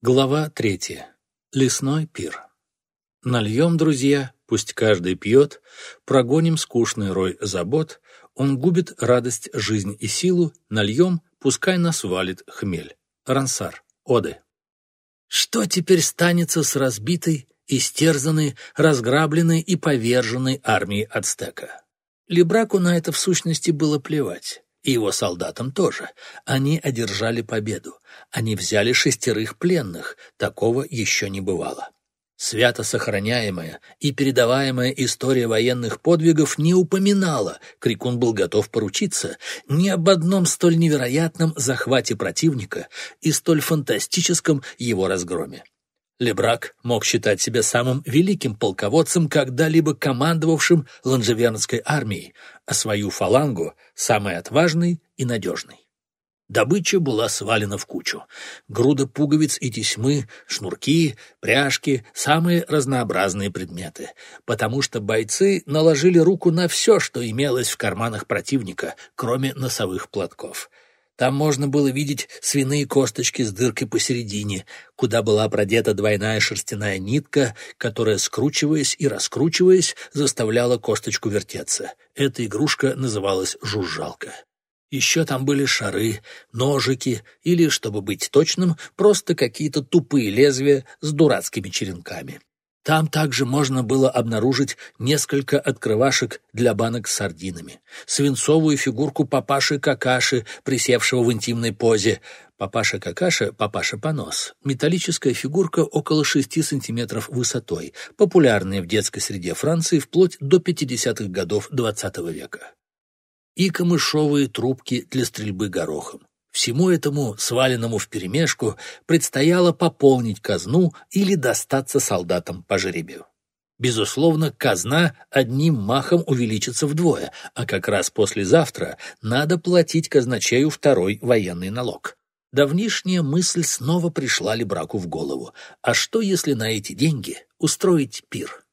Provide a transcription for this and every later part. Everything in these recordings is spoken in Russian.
Глава третья. Лесной пир. Нальем, друзья, пусть каждый пьет, прогоним скучный рой забот, он губит радость, жизнь и силу, нальем, пускай нас валит хмель. Рансар. Оды. Что теперь станется с разбитой, истерзанной, разграбленной и поверженной армией ацтека? Лебраку на это в сущности было плевать. И его солдатам тоже. Они одержали победу. Они взяли шестерых пленных. Такого еще не бывало. Свято сохраняемая и передаваемая история военных подвигов не упоминала, Крикун был готов поручиться, ни об одном столь невероятном захвате противника и столь фантастическом его разгроме. Лебрак мог считать себя самым великим полководцем, когда-либо командовавшим ланжевернской армией, а свою фалангу — самой отважной и надежной. Добыча была свалена в кучу. Груда пуговиц и тесьмы, шнурки, пряжки, самые разнообразные предметы. Потому что бойцы наложили руку на все, что имелось в карманах противника, кроме носовых платков. Там можно было видеть свиные косточки с дыркой посередине, куда была продета двойная шерстяная нитка, которая, скручиваясь и раскручиваясь, заставляла косточку вертеться. Эта игрушка называлась жужжалка. Еще там были шары, ножики или, чтобы быть точным, просто какие-то тупые лезвия с дурацкими черенками. Там также можно было обнаружить несколько открывашек для банок с сардинами, свинцовую фигурку папаши-какаши, присевшего в интимной позе. Папаша-какаша, папаша-понос, металлическая фигурка около 6 сантиметров высотой, популярная в детской среде Франции вплоть до 50-х годов XX века. И камышовые трубки для стрельбы горохом. Всему этому, сваленному вперемешку, предстояло пополнить казну или достаться солдатам по жребию. Безусловно, казна одним махом увеличится вдвое, а как раз послезавтра надо платить казначею второй военный налог. Давнишняя мысль снова пришла ли браку в голову. А что, если на эти деньги устроить пир?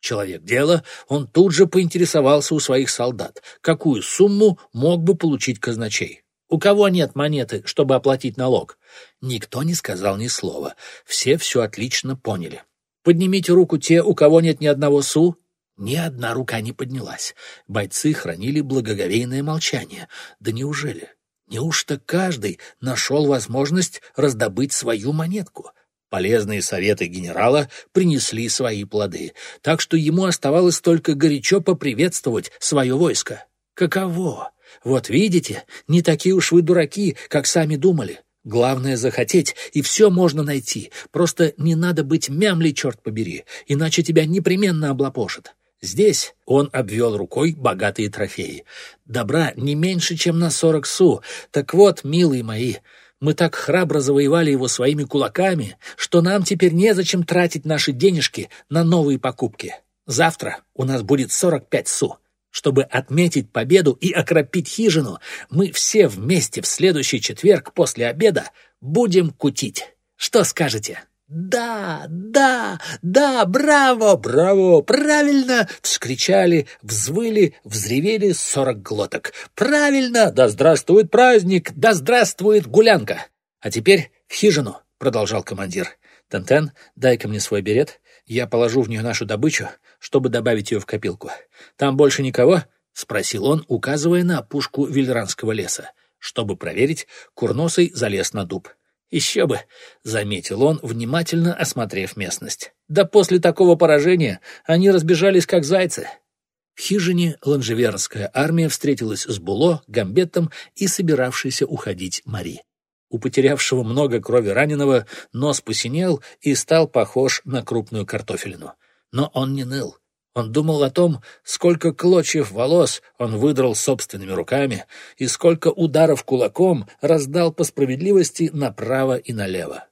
Человек дела, он тут же поинтересовался у своих солдат, какую сумму мог бы получить казначей. У кого нет монеты, чтобы оплатить налог? Никто не сказал ни слова. Все все отлично поняли. Поднимите руку те, у кого нет ни одного су. Ни одна рука не поднялась. Бойцы хранили благоговейное молчание. Да неужели? Неужто каждый нашел возможность раздобыть свою монетку? Полезные советы генерала принесли свои плоды, так что ему оставалось только горячо поприветствовать свое войско. Каково? Вот видите, не такие уж вы дураки, как сами думали. Главное — захотеть, и все можно найти. Просто не надо быть мямлей, черт побери, иначе тебя непременно облапошат. Здесь он обвел рукой богатые трофеи. Добра не меньше, чем на сорок су. Так вот, милые мои, мы так храбро завоевали его своими кулаками, что нам теперь незачем тратить наши денежки на новые покупки. Завтра у нас будет сорок пять су. Чтобы отметить победу и окропить хижину, мы все вместе в следующий четверг после обеда будем кутить. Что скажете? «Да, да, да, браво, браво, правильно!» — вскричали, взвыли, взревели сорок глоток. «Правильно! Да здравствует праздник! Да здравствует гулянка!» «А теперь в хижину!» — продолжал командир. «Тентен, дай-ка мне свой берет. Я положу в нее нашу добычу, чтобы добавить ее в копилку. Там больше никого?» — спросил он, указывая на опушку вильранского леса. Чтобы проверить, Курносый залез на дуб. «Еще бы!» — заметил он, внимательно осмотрев местность. «Да после такого поражения они разбежались, как зайцы!» В хижине ланжевернская армия встретилась с Було, Гамбеттом и собиравшейся уходить Мари. У потерявшего много крови раненого нос посинел и стал похож на крупную картофелину. Но он не ныл. Он думал о том, сколько клочьев волос он выдрал собственными руками и сколько ударов кулаком раздал по справедливости направо и налево.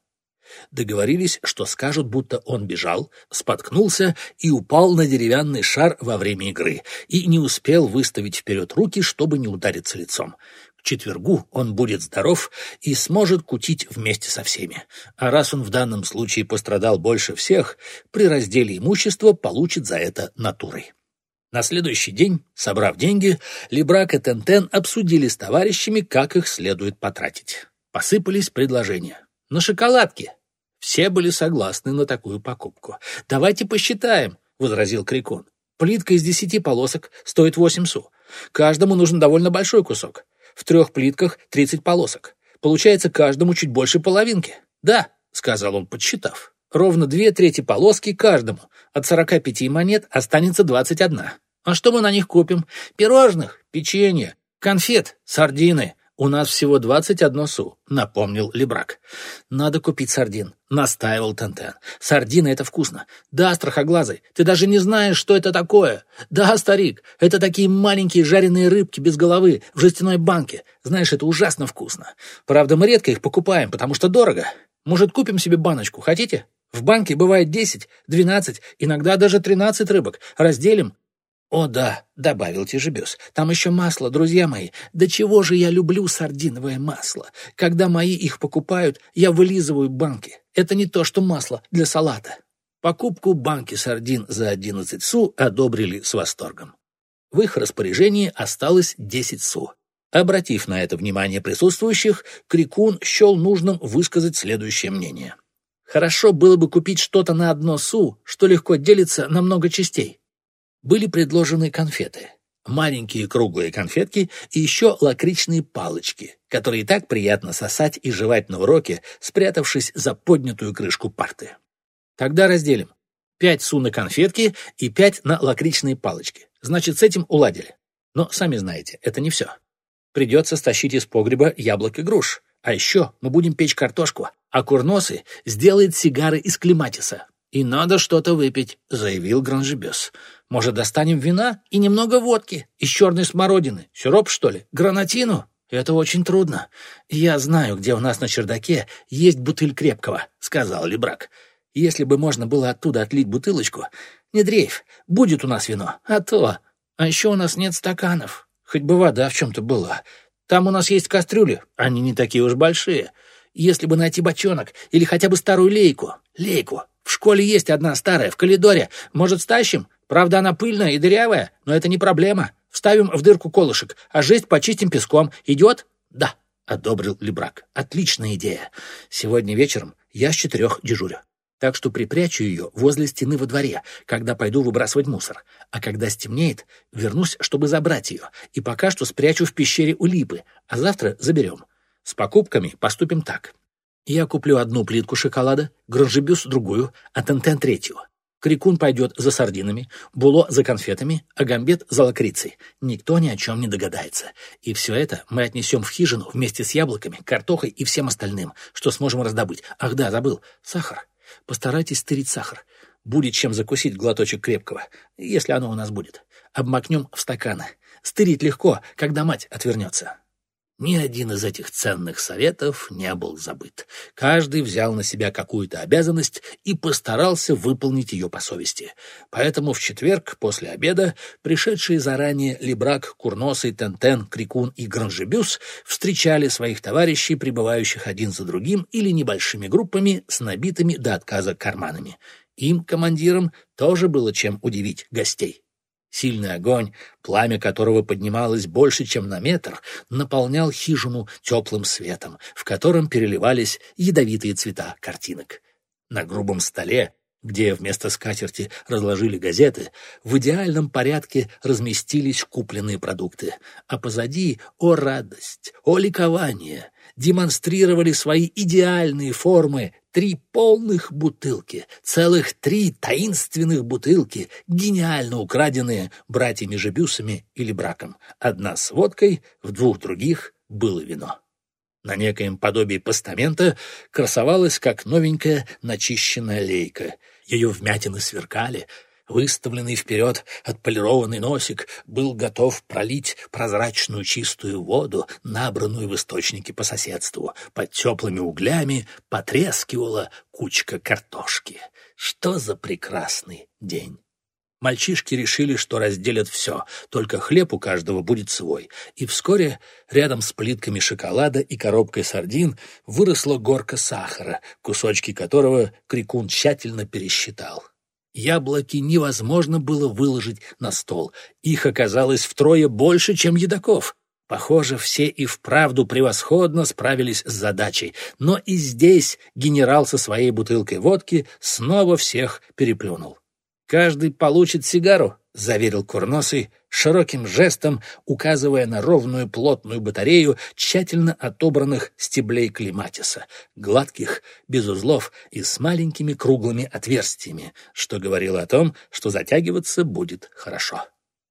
Договорились, что скажут, будто он бежал, споткнулся и упал на деревянный шар во время игры и не успел выставить вперед руки, чтобы не удариться лицом. К четвергу он будет здоров и сможет кутить вместе со всеми. А раз он в данном случае пострадал больше всех, при разделе имущества получит за это натурой. На следующий день, собрав деньги, Лебрак и Тентен обсудили с товарищами, как их следует потратить. Посыпались предложения. На шоколадки. Все были согласны на такую покупку. «Давайте посчитаем», — возразил Крикун. «Плитка из десяти полосок стоит восемь су. Каждому нужен довольно большой кусок. В трех плитках тридцать полосок. Получается каждому чуть больше половинки. Да, — сказал он, подсчитав. Ровно две трети полоски каждому. От сорока пяти монет останется двадцать одна. А что мы на них купим? Пирожных, печенье, конфет, сардины. У нас всего двадцать одно су, напомнил Лебрак. Надо купить сардин, настаивал Тентен. Сардины — это вкусно. Да, страхоглазый, ты даже не знаешь, что это такое. Да, старик, это такие маленькие жареные рыбки без головы в жестяной банке. Знаешь, это ужасно вкусно. Правда, мы редко их покупаем, потому что дорого. Может, купим себе баночку, хотите? В банке бывает десять, двенадцать, иногда даже тринадцать рыбок. Разделим, «О да», — добавил Тяжебес, — «там еще масло, друзья мои. Да чего же я люблю сардиновое масло? Когда мои их покупают, я вылизываю банки. Это не то, что масло для салата». Покупку банки сардин за 11 су одобрили с восторгом. В их распоряжении осталось 10 су. Обратив на это внимание присутствующих, Крикун счел нужным высказать следующее мнение. «Хорошо было бы купить что-то на одно су, что легко делится на много частей были предложены конфеты. Маленькие круглые конфетки и еще лакричные палочки, которые так приятно сосать и жевать на уроке, спрятавшись за поднятую крышку парты. Тогда разделим. Пять су на конфетки и пять на лакричные палочки. Значит, с этим уладили. Но, сами знаете, это не все. Придется стащить из погреба яблок и груш. А еще мы будем печь картошку, а Курносы сделает сигары из клематиса. «И надо что-то выпить», — заявил Гранжебес. Может, достанем вина и немного водки из черной смородины? Сироп, что ли? Гранатину? Это очень трудно. Я знаю, где у нас на чердаке есть бутыль крепкого, — сказал Лебрак. Если бы можно было оттуда отлить бутылочку. Не дрейф, будет у нас вино, а то. А еще у нас нет стаканов. Хоть бы вода в чем-то была. Там у нас есть кастрюли, они не такие уж большие. Если бы найти бочонок или хотя бы старую лейку. Лейку. В школе есть одна старая, в коридоре. Может, стащим? Правда, она пыльная и дырявая, но это не проблема. Вставим в дырку колышек, а жесть почистим песком. Идет? Да, одобрил Лебрак. Отличная идея. Сегодня вечером я с четырех дежурю. Так что припрячу ее возле стены во дворе, когда пойду выбрасывать мусор. А когда стемнеет, вернусь, чтобы забрать ее. И пока что спрячу в пещере у липы, а завтра заберем. С покупками поступим так. Я куплю одну плитку шоколада, Гранжебюс другую, а Тентен третью. Крикун пойдет за сардинами, Було за конфетами, а Гамбет за лакрицей. Никто ни о чем не догадается. И все это мы отнесем в хижину вместе с яблоками, картохой и всем остальным, что сможем раздобыть. Ах да, забыл. Сахар. Постарайтесь стырить сахар. Будет чем закусить глоточек крепкого, если оно у нас будет. Обмакнем в стаканы. Стырить легко, когда мать отвернется. Ни один из этих ценных советов не был забыт. Каждый взял на себя какую-то обязанность и постарался выполнить ее по совести. Поэтому в четверг после обеда пришедшие заранее Лебрак, Курносый, Тентен, Крикун и Гранжебюс встречали своих товарищей, прибывающих один за другим или небольшими группами с набитыми до отказа карманами. Им, командирам, тоже было чем удивить гостей. Сильный огонь, пламя которого поднималось больше, чем на метр, наполнял хижину теплым светом, в котором переливались ядовитые цвета картинок. На грубом столе, где вместо скатерти разложили газеты, в идеальном порядке разместились купленные продукты, а позади, о радость, о ликование, демонстрировали свои идеальные формы три полных бутылки, целых три таинственных бутылки, гениально украденные братьями Жебюсами или браком. Одна с водкой, в двух других было вино. На некоем подобии постамента красовалась как новенькая начищенная лейка. Ее вмятины сверкали — Выставленный вперед отполированный носик был готов пролить прозрачную чистую воду, набранную в источнике по соседству. Под теплыми углями потрескивала кучка картошки. Что за прекрасный день! Мальчишки решили, что разделят все, только хлеб у каждого будет свой. И вскоре рядом с плитками шоколада и коробкой сардин выросла горка сахара, кусочки которого Крикун тщательно пересчитал. Яблоки невозможно было выложить на стол. Их оказалось втрое больше, чем едоков. Похоже, все и вправду превосходно справились с задачей, но и здесь генерал со своей бутылкой водки снова всех переплюнул. «Каждый получит сигару», — заверил Курносый, широким жестом указывая на ровную плотную батарею тщательно отобранных стеблей клематиса, гладких, без узлов и с маленькими круглыми отверстиями, что говорило о том, что затягиваться будет хорошо.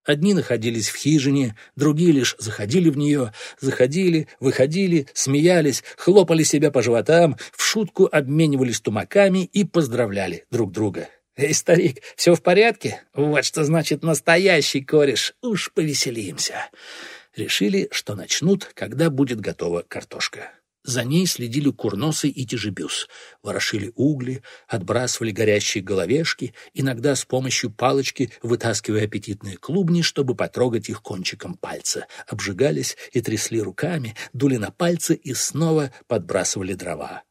Одни находились в хижине, другие лишь заходили в нее, заходили, выходили, смеялись, хлопали себя по животам, в шутку обменивались тумаками и поздравляли друг друга. «Эй, старик, все в порядке? Вот что значит настоящий кореш. Уж повеселимся». Решили, что начнут, когда будет готова картошка. За ней следили курносы и тяжебюс, ворошили угли, отбрасывали горящие головешки, иногда с помощью палочки вытаскивая аппетитные клубни, чтобы потрогать их кончиком пальца, обжигались и трясли руками, дули на пальцы и снова подбрасывали дрова.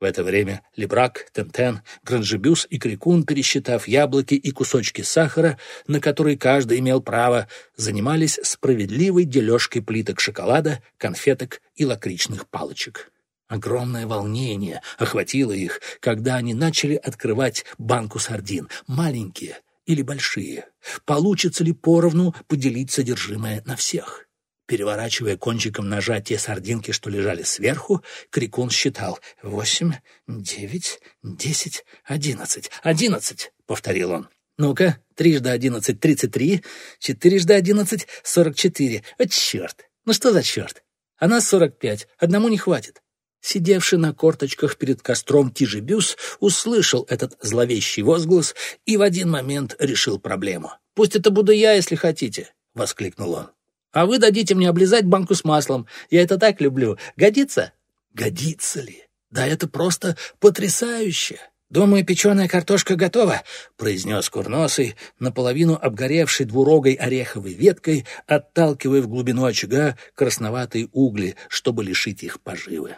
В это время Лебрак, Тентен, Гранжебюс и Крикун, пересчитав яблоки и кусочки сахара, на которые каждый имел право, занимались справедливой дележкой плиток шоколада, конфеток и лакричных палочек. Огромное волнение охватило их, когда они начали открывать банку сардин, маленькие или большие. Получится ли поровну поделить содержимое на всех? Переворачивая кончиком ножа те сардинки, что лежали сверху, Крикун считал «Восемь, девять, десять, одиннадцать, одиннадцать», — повторил он. «Ну-ка, трижды одиннадцать — тридцать три, четырежды одиннадцать — сорок четыре. О, черт! Ну что за черт? А нас сорок пять, одному не хватит». Сидевший на корточках перед костром Тижебюс услышал этот зловещий возглас и в один момент решил проблему. «Пусть это буду я, если хотите», — воскликнул он. А вы дадите мне облизать банку с маслом. Я это так люблю. Годится? Годится ли? Да это просто потрясающе. «Думаю, печеная картошка готова», — произнес курносый, наполовину обгоревший двурогой ореховой веткой, отталкивая в глубину очага красноватые угли, чтобы лишить их поживы.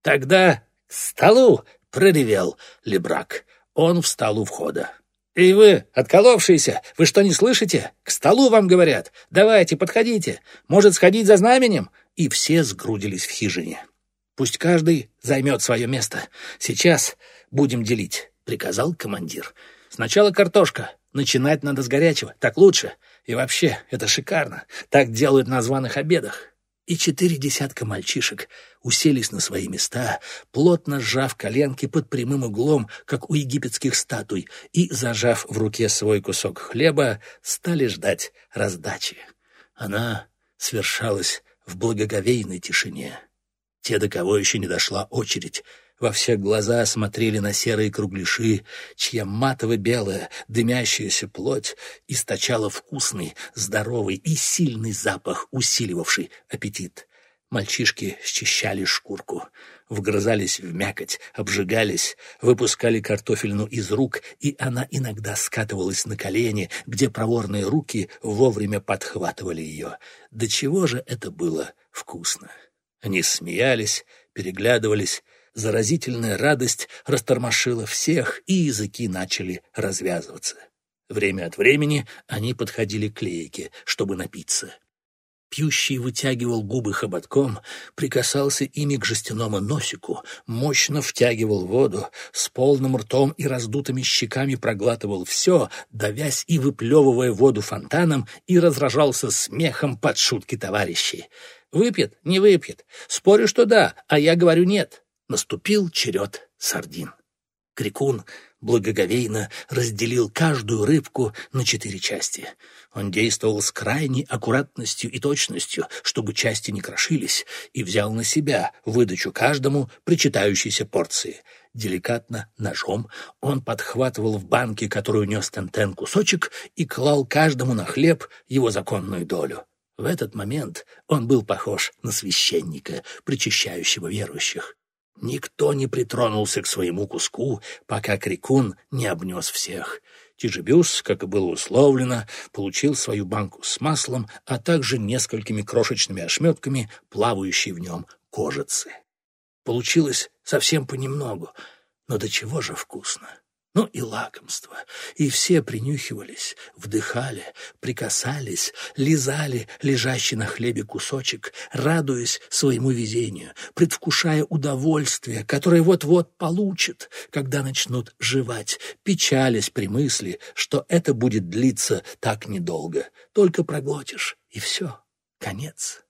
«Тогда к столу!» — проревел Лебрак. Он встал у входа. «Эй вы, отколовшиеся, вы что, не слышите? К столу вам говорят. Давайте, подходите. Может, сходить за знаменем?» И все сгрудились в хижине. «Пусть каждый займет свое место. Сейчас будем делить», — приказал командир. «Сначала картошка. Начинать надо с горячего. Так лучше. И вообще, это шикарно. Так делают на званых обедах и четыре десятка мальчишек уселись на свои места, плотно сжав коленки под прямым углом, как у египетских статуй, и, зажав в руке свой кусок хлеба, стали ждать раздачи. Она свершалась в благоговейной тишине. Те, до кого еще не дошла очередь, во все глаза смотрели на серые кругляши, чья матово-белая, дымящаяся плоть источала вкусный, здоровый и сильный запах, усиливавший аппетит. Мальчишки счищали шкурку, вгрызались в мякоть, обжигались, выпускали картофельну из рук, и она иногда скатывалась на колени, где проворные руки вовремя подхватывали ее. До чего же это было вкусно! Они смеялись, переглядывались, Заразительная радость растормошила всех, и языки начали развязываться. Время от времени они подходили к лейке, чтобы напиться. Пьющий вытягивал губы хоботком, прикасался ими к жестяному носику, мощно втягивал воду, с полным ртом и раздутыми щеками проглатывал все, давясь и выплевывая воду фонтаном, и разражался смехом под шутки товарищей. «Выпьет? Не выпьет. Спорю, что да, а я говорю нет. Наступил черед сардин. Крикун благоговейно разделил каждую рыбку на четыре части. Он действовал с крайней аккуратностью и точностью, чтобы части не крошились, и взял на себя выдачу каждому причитающейся порции. Деликатно, ножом, он подхватывал в банке, которую нес Тентен, кусочек и клал каждому на хлеб его законную долю. В этот момент он был похож на священника, причащающего верующих. Никто не притронулся к своему куску, пока Крикун не обнес всех. Тижебюс, как и было условлено, получил свою банку с маслом, а также несколькими крошечными ошметками, плавающей в нем кожицы. Получилось совсем понемногу, но до чего же вкусно. Ну и лакомство. И все принюхивались, вдыхали, прикасались, лизали лежащий на хлебе кусочек, радуясь своему везению, предвкушая удовольствие, которое вот-вот получат, когда начнут жевать, печались при мысли, что это будет длиться так недолго. Только проглотишь, и все, конец.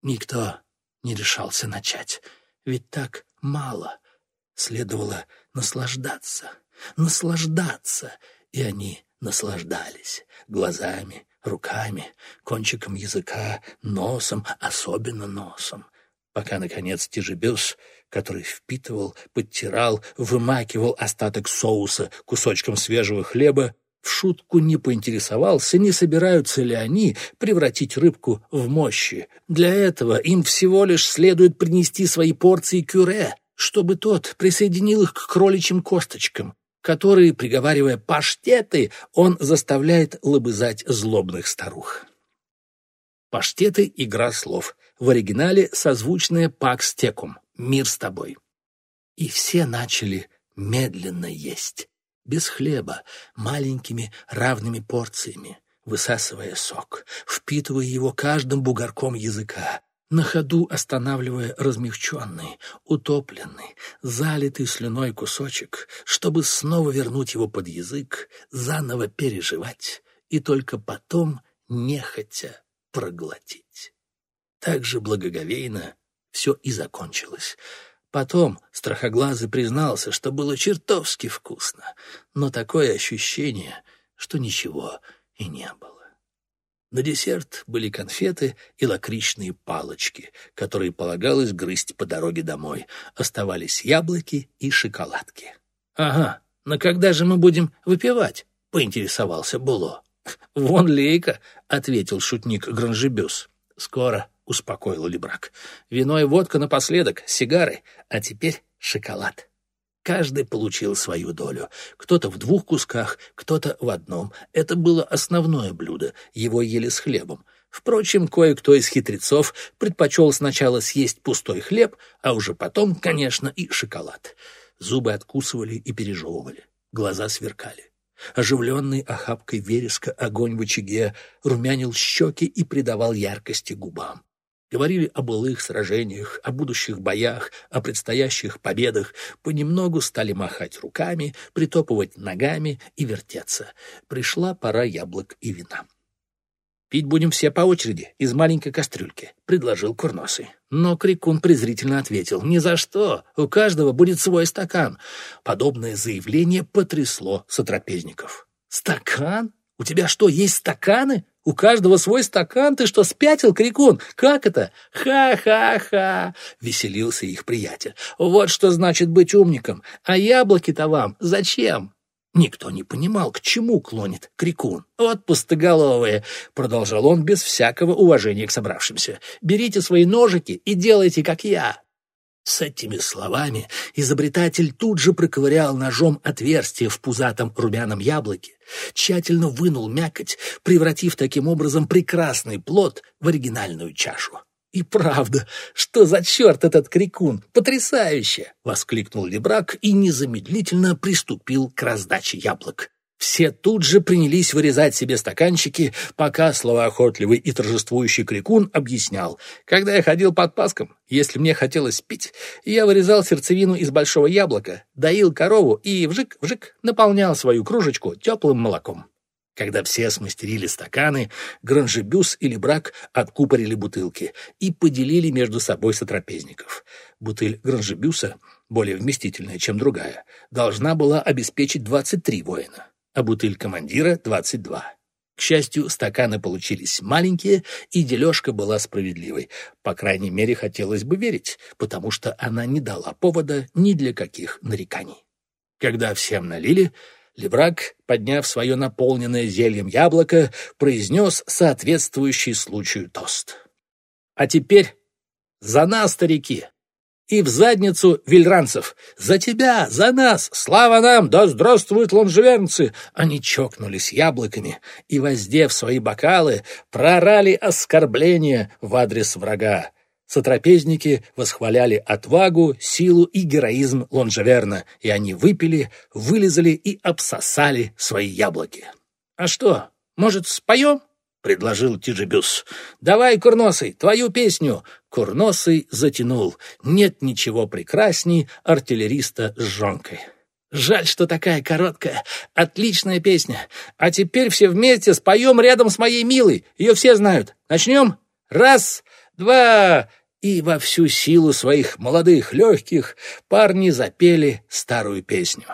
Никто не решался начать, ведь так мало. Следовало наслаждаться наслаждаться. И они наслаждались глазами, руками, кончиком языка, носом, особенно носом. Пока, наконец, тяжебес, который впитывал, подтирал, вымакивал остаток соуса кусочком свежего хлеба, в шутку не поинтересовался, не собираются ли они превратить рыбку в мощи. Для этого им всего лишь следует принести свои порции кюре, чтобы тот присоединил их к кроличьим косточкам, которые, приговаривая «паштеты», он заставляет лобызать злобных старух. Паштеты — игра слов. В оригинале созвучная «пакстекум» — «мир с тобой». И все начали медленно есть, без хлеба, маленькими равными порциями, высасывая сок, впитывая его каждым бугорком языка, на ходу останавливая размягченный, утопленный, залитый слюной кусочек, чтобы снова вернуть его под язык, заново переживать и только потом нехотя проглотить. Так же благоговейно все и закончилось. Потом Страхоглазый признался, что было чертовски вкусно, но такое ощущение, что ничего и не было. На десерт были конфеты и лакричные палочки, которые полагалось грызть по дороге домой. Оставались яблоки и шоколадки. «Ага, но когда же мы будем выпивать?» — поинтересовался Було. «Вон лейка», — ответил шутник Гранжебюс. «Скоро», — успокоил Лебрак. «Вино и водка напоследок, сигары, а теперь шоколад». Каждый получил свою долю. Кто-то в двух кусках, кто-то в одном. Это было основное блюдо, его ели с хлебом. Впрочем, кое-кто из хитрецов предпочел сначала съесть пустой хлеб, а уже потом, конечно, и шоколад. Зубы откусывали и пережевывали, глаза сверкали. Оживленный охапкой вереска огонь в очаге румянил щеки и придавал яркости губам. Говорили о былых сражениях, о будущих боях, о предстоящих победах. Понемногу стали махать руками, притопывать ногами и вертеться. Пришла пора яблок и вина. «Пить будем все по очереди, из маленькой кастрюльки», — предложил Курносый. Но Крикун презрительно ответил, «Ни за что, у каждого будет свой стакан». Подобное заявление потрясло сотрапезников. «Стакан? У тебя что, есть стаканы?» У каждого свой стакан. Ты что, спятил, крикун? Как это? Ха-ха-ха!» — веселился их приятель. «Вот что значит быть умником. А яблоки-то вам зачем?» Никто не понимал, к чему клонит крикун. «Вот пустоголовые!» — продолжал он без всякого уважения к собравшимся. «Берите свои ножики и делайте, как я!» С этими словами изобретатель тут же проковырял ножом отверстие в пузатом румяном яблоке, тщательно вынул мякоть, превратив таким образом прекрасный плод в оригинальную чашу. «И правда, что за черт этот крикун? Потрясающе!» — воскликнул Лебрак и незамедлительно приступил к раздаче яблок. Все тут же принялись вырезать себе стаканчики, пока словоохотливый и торжествующий крикун объяснял. Когда я ходил под паском, если мне хотелось пить, я вырезал сердцевину из большого яблока, доил корову и вжик-вжик наполнял свою кружечку теплым молоком. Когда все смастерили стаканы, Гранжебюс или Брак откупорили бутылки и поделили между собой сотрапезников. Бутыль Гранжебюса, более вместительная, чем другая, должна была обеспечить 23 воина а бутыль командира — 22. К счастью, стаканы получились маленькие, и дележка была справедливой. По крайней мере, хотелось бы верить, потому что она не дала повода ни для каких нареканий. Когда всем налили, Леврак, подняв свое наполненное зельем яблоко, произнес соответствующий случаю тост. «А теперь за нас, старики! И в задницу вильранцев. «За тебя! За нас! Слава нам! Да здравствуют лонжевернцы!» Они чокнулись яблоками и, воздев свои бокалы, прорали оскорбления в адрес врага. Сотрапезники восхваляли отвагу, силу и героизм Лонжеверна, и они выпили, вылезали и обсосали свои яблоки. «А что, может, споем?» — предложил Тижебюс. «Давай, Курносый, твою песню!» Курносый затянул. Нет ничего прекрасней артиллериста с жонкой. Жаль, что такая короткая. Отличная песня. А теперь все вместе споем рядом с моей милой. Ее все знают. Начнем? Раз, два... И во всю силу своих молодых легких парни запели старую песню.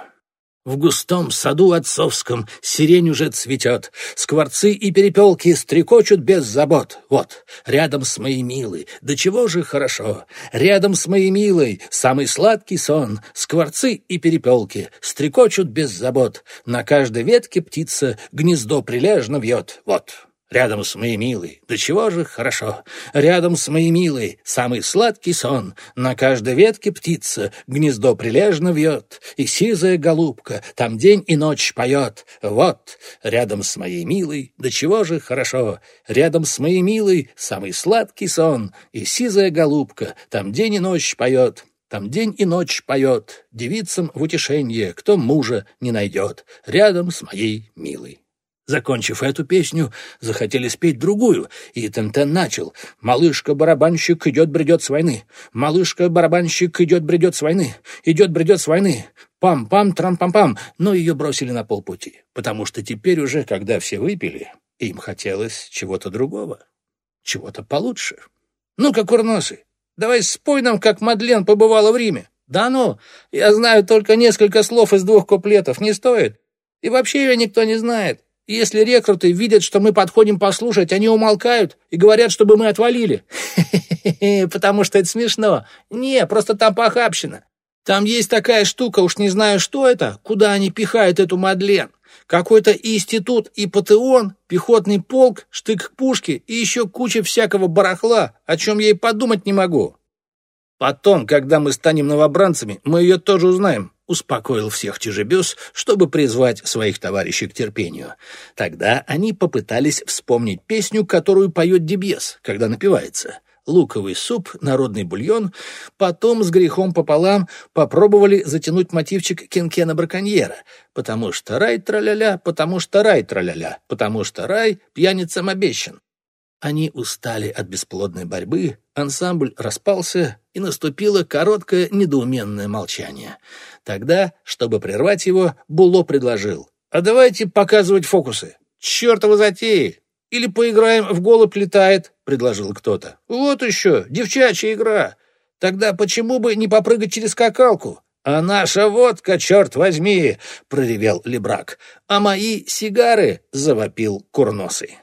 В густом саду отцовском сирень уже цветет, Скворцы и перепелки стрекочут без забот. Вот, рядом с моей милой, да чего же хорошо, Рядом с моей милой самый сладкий сон, Скворцы и перепелки стрекочут без забот, На каждой ветке птица гнездо прилежно вьет. Вот, Рядом с моей милой, да чего же хорошо. Рядом с моей милой самый сладкий сон. На каждой ветке птица гнездо прилежно вьет, и сизая голубка там день и ночь поет. Вот, рядом с моей милой, да чего же хорошо. Рядом с моей милой самый сладкий сон, и сизая голубка там день и ночь поет. Там день и ночь поет, девицам в утешение, кто мужа не найдет, рядом с моей милой. Закончив эту песню, захотели спеть другую, и Тентен начал. «Малышка-барабанщик идет-бредет с войны! Малышка-барабанщик идет-бредет с войны! Идет-бредет с войны! Пам-пам, трам-пам-пам!» Но ее бросили на полпути, потому что теперь уже, когда все выпили, им хотелось чего-то другого, чего-то получше. «Ну-ка, курносы, давай спой нам, как Мадлен побывала в Риме!» «Да ну, я знаю только несколько слов из двух куплетов, не стоит. И вообще ее никто не знает. Если рекруты видят, что мы подходим послушать, они умолкают и говорят, чтобы мы отвалили. Потому что это смешно. Не, просто там похабщина. Там есть такая штука, уж не знаю, что это, куда они пихают эту Мадлен. Какой-то институт и патеон, пехотный полк, штык к пушке и еще куча всякого барахла, о чем я и подумать не могу. Потом, когда мы станем новобранцами, мы ее тоже узнаем успокоил всех тяжебес, чтобы призвать своих товарищей к терпению. Тогда они попытались вспомнить песню, которую поет Дебьес, когда напивается. Луковый суп, народный бульон. Потом с грехом пополам попробовали затянуть мотивчик Кенкена Браконьера. Потому что рай траля-ля, потому что рай траля-ля, потому что рай пьяницам обещан. Они устали от бесплодной борьбы, ансамбль распался, и наступило короткое недоуменное молчание. Тогда, чтобы прервать его, Було предложил. «А давайте показывать фокусы. Чёртова затеи! Или поиграем в голубь летает», — предложил кто-то. «Вот еще, девчачья игра. Тогда почему бы не попрыгать через скакалку?» «А наша водка, черт возьми!» — проревел Лебрак. «А мои сигары!» — завопил Курносый.